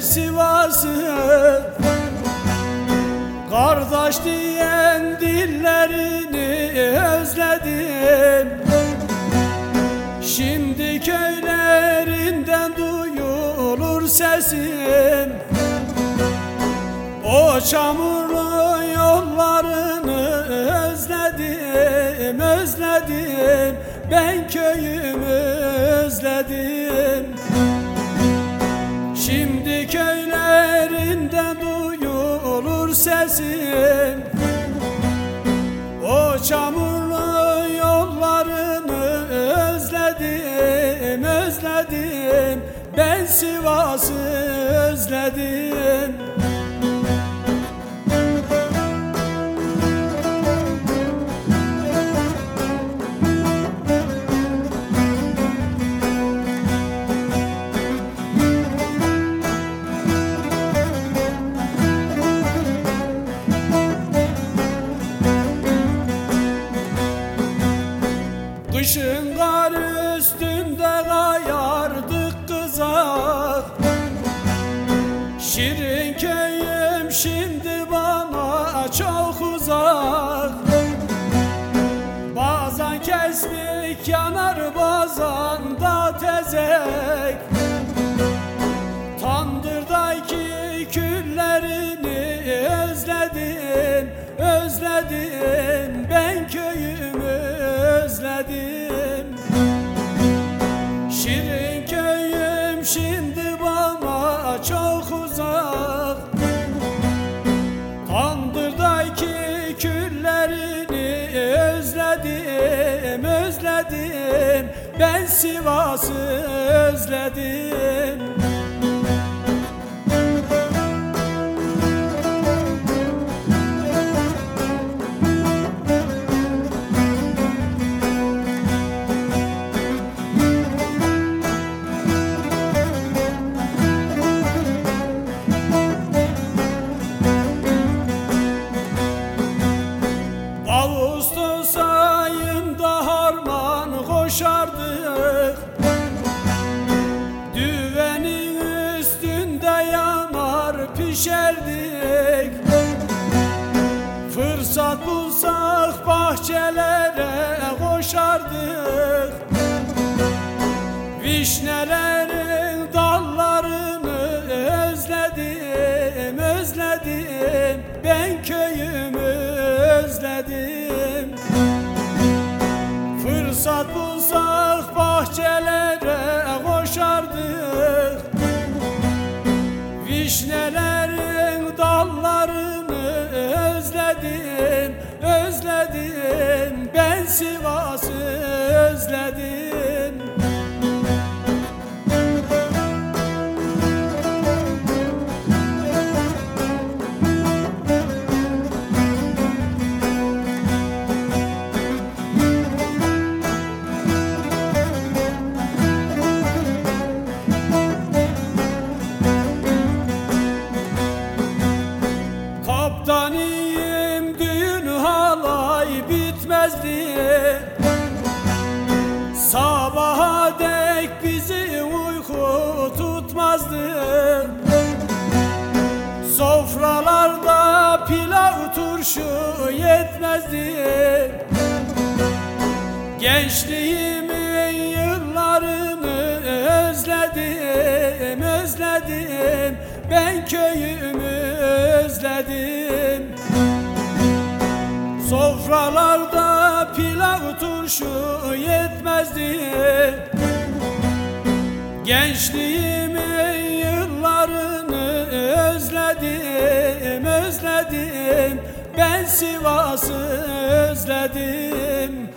Sivas'ı. Kardeş diyen dillerini özledim. Şimdi köylerinden duyulur sesim. O çamurlu yollarını özledim, özledim. Ben köyümü özledim duyulur sesim. O çamurlu yollarını özledim, özledim. Ben Sivas'ı özledim Kışın kar üstünde kayardık kızak. Şirin köyüm şimdi bana çok uzak. Bazen kestik yanar bazen da tezek. Tandırdaki küllerini özledim, özledim Ben köyümü özledim Şirin köyüm şimdi bana çok uzak. Tandırdaki küllerini özledim, özledim. Ben Sivas'ı özledim üstünde yanar pişerdik. Fırsat bulsak bahçelere koşardık. Vişnelerin Sivas'ı özledim bitmezdi Sabaha dek bizi uyku tutmazdı Sofralarda pilav turşu yetmezdi Gençliğimin yıllarını özledim, özledim. Ben köyümü özledim. Sofralarda turşu yetmezdi Gençliğimin yıllarını özledim, özledim. Ben Sivas'ı özledim